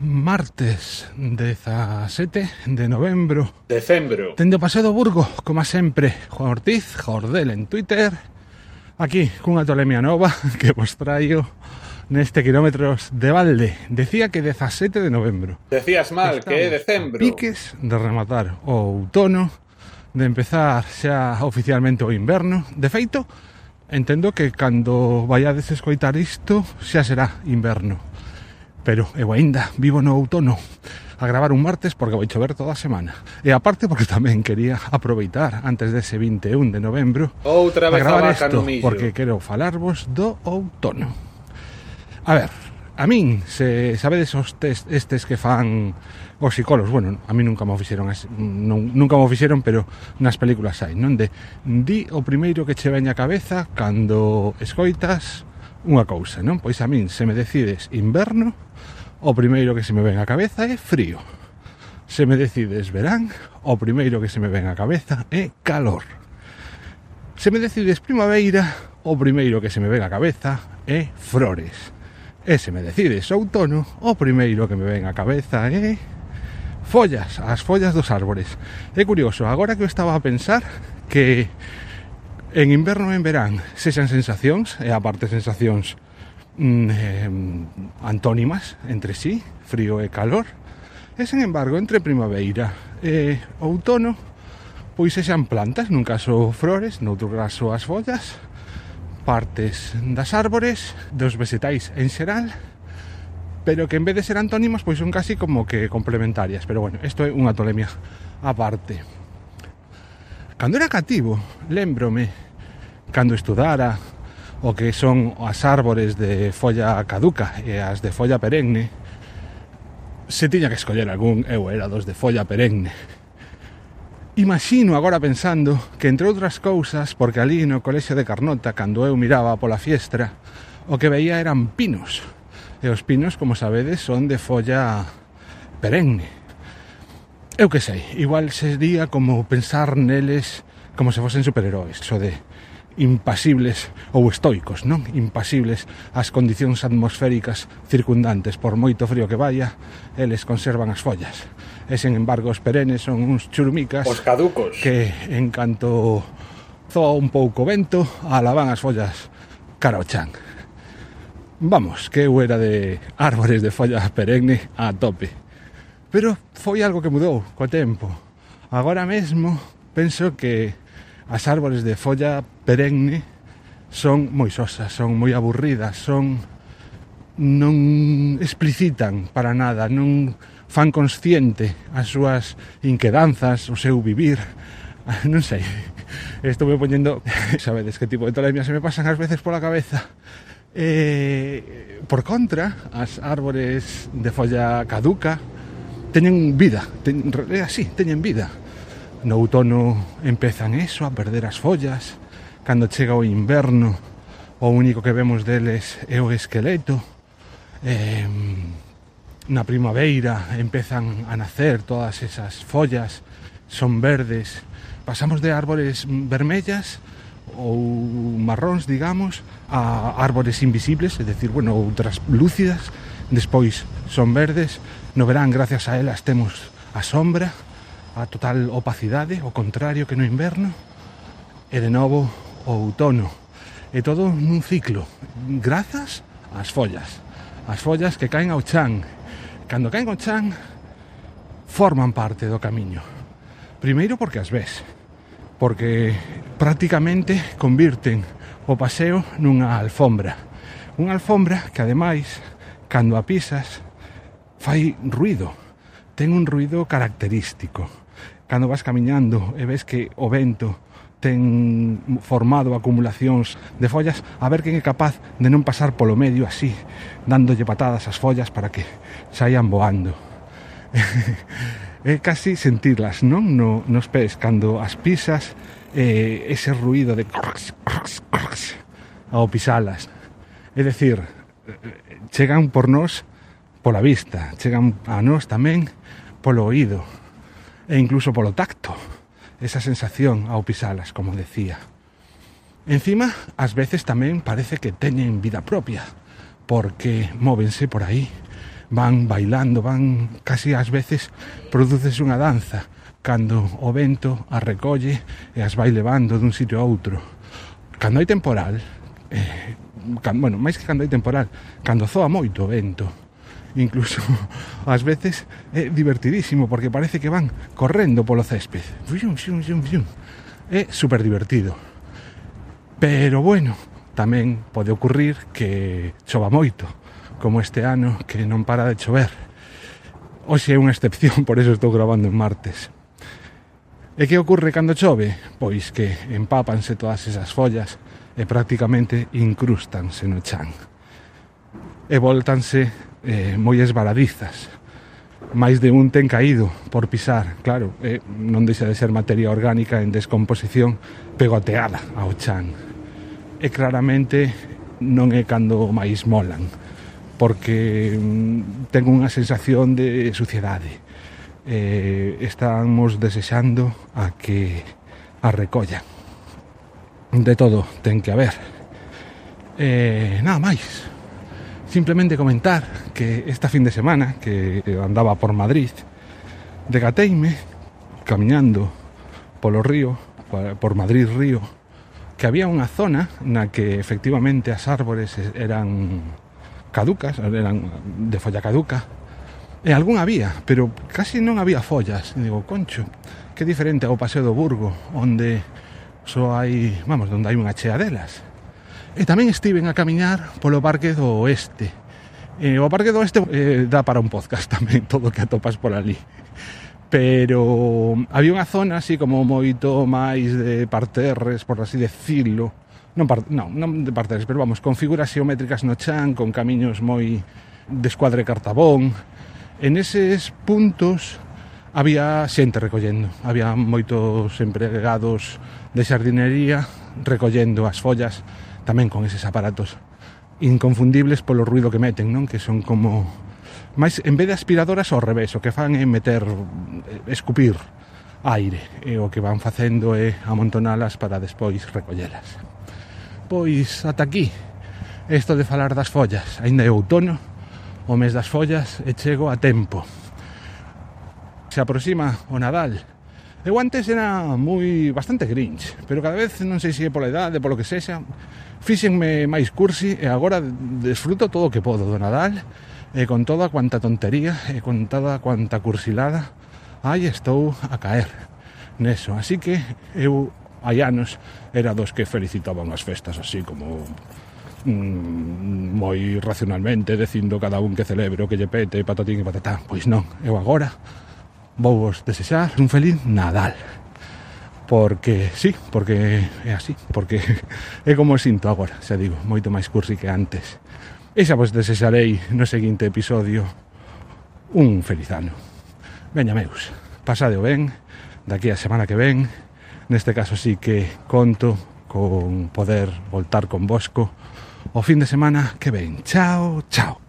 martes 17 de novembro. Decembro. Tendo Paseo do Burgo, como sempre Juan Ortiz, Jordel en Twitter Aquí cunha tolemia nova que vos traio neste kilómetros de balde. Decía que 17 de novembro. Decías mal, Estamos que é decembro. piques de rematar o outono De empezar xa oficialmente o inverno. De feito, entendo que cando vaiades escoitar isto xa será inverno pero eu aínda vivo no outono a gravar un martes porque vai chover toda a semana. E aparte porque tamén quería aproveitar antes dese 21 de novembro Outra vez a gravar isto, porque quero falarvos do outono. A ver, a min, se sabedes os test estes que fan os psicólogos, bueno, a mí nunca me fixeron así, non, nunca me fixeron, pero nas películas hai, non? De di o primeiro que che veña a cabeza cando escoitas unha cousa, non? Pois a min, se me decides inverno, o primeiro que se me ven a cabeza é frío. Se me decides verán, o primeiro que se me ven a cabeza é calor. Se me decides primavera, o primeiro que se me ven a cabeza é flores. E se me decides outono, o primeiro que me ven a cabeza é follas, as follas dos árbores. É curioso, agora que eu estaba a pensar que en inverno e en verán sexan sensacións e aparte sensacións mm, eh, antónimas entre sí, frío e calor. E sen embargo entre primavera e outono pois sexan plantas, nun caso flores, noutro caso as follas partes das árbores, dos vegetais en xeral pero que en vez de ser antónimas pois son casi como que complementarias. Pero bueno, isto é unha tolemia aparte. Cando era cativo, lembrome, cando estudara o que son as árbores de folla caduca e as de folla perenne, se tiña que escoller algún, eu era dos de folla perenne. Imagino agora pensando que, entre outras cousas, porque ali no colexio de Carnota, cando eu miraba pola fiestra, o que veía eran pinos. E os pinos, como sabedes, son de folla perenne. Eu que sei, igual sería como pensar neles como se fosen superheróis, so de impasibles ou estoicos, non? Impasibles as condicións atmosféricas circundantes. Por moito frío que vaya, eles conservan as follas. E, sen embargo, os perenes son uns churumicas... Os caducos. Que, en canto zoa un pouco vento, alaban as follas cara ao chan. Vamos, que eu era de árbores de folla perenne a tope. Pero foi algo que mudou co tempo. Agora mesmo penso que as árbores de folla perenne son moi sosas, son moi aburridas, son non explicitan para nada, non fan consciente as súas inquedanzas, o seu vivir, ah, non sei. Estou me poñendo, sabedes que tipo de tolemias se me pasan ás veces pola cabeza. Eh, por contra, as árbores de folla caduca, teñen vida, ten, é así, teñen vida. No outono empezan eso, a perder as follas, cando chega o inverno, o único que vemos deles é o esqueleto. Eh, na primavera empezan a nacer todas esas follas, son verdes. Pasamos de árbores vermellas ou marróns, digamos, a árbores invisibles, é decir, bueno, outras lúcidas, despois son verdes. No verán, gracias a elas, temos a sombra, a total opacidade, o contrario que no inverno, e de novo o outono. E todo nun ciclo, grazas ás follas. As follas que caen ao chan. Cando caen ao chan, forman parte do camiño. Primeiro porque as ves, porque prácticamente convirten o paseo nunha alfombra. Unha alfombra que ademais cando a pisas fai ruido. Ten un ruido característico. Cando vas camiñando e ves que o vento ten formado acumulacións de follas a ver quen é capaz de non pasar polo medio así dándolle patadas ás follas para que saian voando. É casi sentirlas non? No, nos pés cando as pisas eh, ese ruido de crux, crux, crux, ao pisalas. É dicir chegan por nós pola vista, chegan a nós tamén polo oído e incluso polo tacto, esa sensación ao pisalas, como decía. Encima, ás veces tamén parece que teñen vida propia, porque móvense por aí, van bailando, van casi ás veces produces unha danza, cando o vento as recolle e as vai levando dun sitio a outro. Cando hai temporal, eh, can, bueno, máis que cando hai temporal, cando zoa moito o vento. Incluso ás veces é divertidísimo porque parece que van correndo polo césped. Fium, fium, fium, fium. É super divertido. Pero bueno, tamén pode ocurrir que chova moito, como este ano que non para de chover. Hoxe é unha excepción, por eso estou grabando en martes. E que ocorre cando chove? Pois que empápanse todas esas follas e prácticamente incrustanse no chan. E voltanse eh, moi esbaladizas. máis de un ten caído por pisar claro, eh, non deixa de ser materia orgánica en descomposición pegoteada ao chan. E claramente non é cando máis molan porque mm, ten unha sensación de suciedade. Eh, estamos desexando a que a recollan de todo ten que haber. Eh, nada máis. Simplemente comentar que esta fin de semana que andaba por Madrid, degateime camiñando polo río, por Madrid río, que había unha zona na que efectivamente as árbores eran caducas, eran de folla caduca, e algún había, pero casi non había follas. E digo, concho, que diferente ao Paseo do Burgo, onde só hai, vamos, onde hai unha chea delas. E tamén estiven a camiñar polo Parque do Oeste. E o Parque do Oeste eh, dá para un podcast tamén, todo o que atopas por ali. Pero había unha zona así como moito máis de parterres, por así decirlo. Non, par, non, non de parterres, pero vamos, con figuras xeométricas no chan, con camiños moi de escuadre cartabón. En eses puntos había xente recollendo, había moitos empregados de xardinería recollendo as follas tamén con eses aparatos inconfundibles polo ruido que meten, non? Que son como máis en vez de aspiradoras ao revés, o que fan é meter eh, escupir aire e o que van facendo é amontonalas para despois recollelas. Pois ata aquí isto de falar das follas, aínda é outono, o mes das follas e chego a tempo se aproxima o Nadal. Eu antes era moi bastante grinch, pero cada vez non sei se é pola idade, polo que sexa, fíxenme máis cursi eh, e agora desfruto todo o que podo do Nadal, e con toda cuanta tontería e con toda cuanta cursilada, aí estou a caer neso. Así que eu hai anos era dos que felicitaban as festas así como mm, moi racionalmente dicindo cada un que celebre o que lle pete, patatín e patatá Pois non, eu agora vou vos desexar un feliz Nadal porque sí, porque é así, porque é como sinto agora, xa digo, moito máis cursi que antes. E xa vos desexarei no seguinte episodio un feliz ano. Veña, meus, pasade o ben, daqui a semana que ven, neste caso sí que conto con poder voltar con Bosco o fin de semana que ven. Chao, chao.